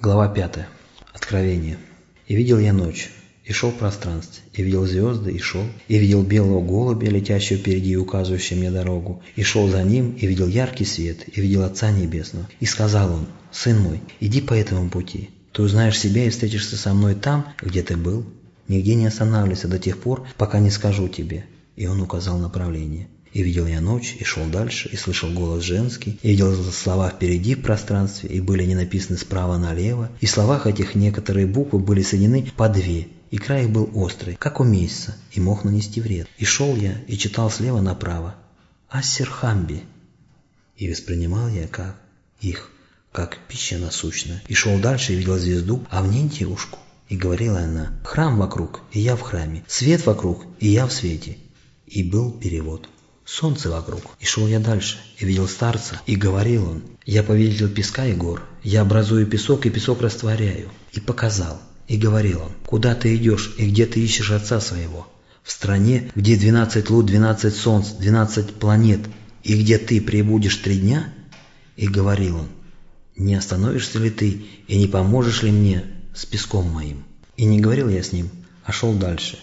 Глава 5. Откровение. «И видел я ночь, и шел в и видел звезды, и шел, и видел белого голубя, летящего впереди и указывающего мне дорогу, и шел за ним, и видел яркий свет, и видел Отца Небесного. И сказал он, «Сын мой, иди по этому пути, ты узнаешь себя и встретишься со мной там, где ты был. Нигде не останавливайся до тех пор, пока не скажу тебе». И он указал направление. И видел я ночь, и шел дальше, и слышал голос женский, и видел слова впереди в пространстве, и были они написаны справа налево, и в словах этих некоторые буквы были соединены по две, и край их был острый, как у месяца, и мог нанести вред. И шел я, и читал слева направо. Ассерхамби. И воспринимал я как их, как пища насущная. И шел дальше, и видел звезду, а в ней девушку. И говорила она, храм вокруг, и я в храме, свет вокруг, и я в свете. И был перевод солнце вокруг. И шел я дальше, и видел старца, и говорил он, я повелитель песка и гор, я образую песок, и песок растворяю. И показал, и говорил он, куда ты идешь, и где ты ищешь отца своего? В стране, где двенадцать лут, двенадцать солнц, двенадцать планет, и где ты пребудешь три дня? И говорил он, не остановишься ли ты, и не поможешь ли мне с песком моим? И не говорил я с ним, а шел дальше,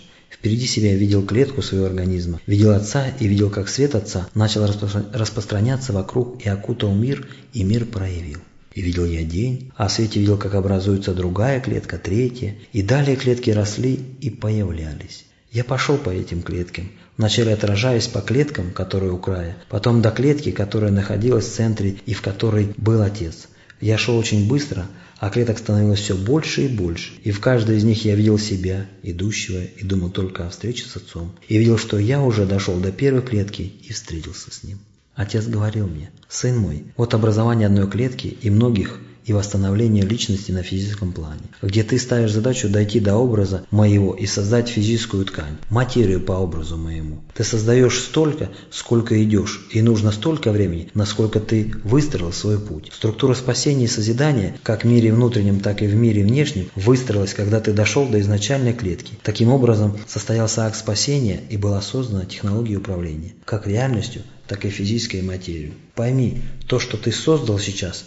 Впереди себя я видел клетку своего организма, видел отца и видел, как свет отца начал распространяться вокруг и окутал мир, и мир проявил. И видел я день, а в свете видел, как образуется другая клетка, третья, и далее клетки росли и появлялись. Я пошел по этим клеткам, вначале отражаясь по клеткам, которые у края, потом до клетки, которая находилась в центре и в которой был отец. Я шел очень быстро, а клеток становилось все больше и больше, и в каждой из них я видел себя, идущего, и думал только о встрече с отцом, и видел, что я уже дошел до первой клетки и встретился с ним. Отец говорил мне, «Сын мой, вот образование одной клетки и многих и восстановление личности на физическом плане, где ты ставишь задачу дойти до образа моего и создать физическую ткань, материю по образу моему. Ты создаешь столько, сколько идешь, и нужно столько времени, насколько ты выстроил свой путь. Структура спасения и созидания, как в мире внутреннем, так и в мире внешнем, выстроилась, когда ты дошел до изначальной клетки. Таким образом, состоялся акт спасения и была создана технология управления, как реальностью, так и физической материей. Пойми, то, что ты создал сейчас,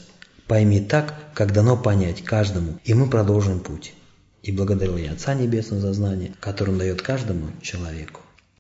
Пойми так, как дано понять каждому, и мы продолжим путь. И благодарил я Отца Небесного за знание, которое он дает каждому человеку.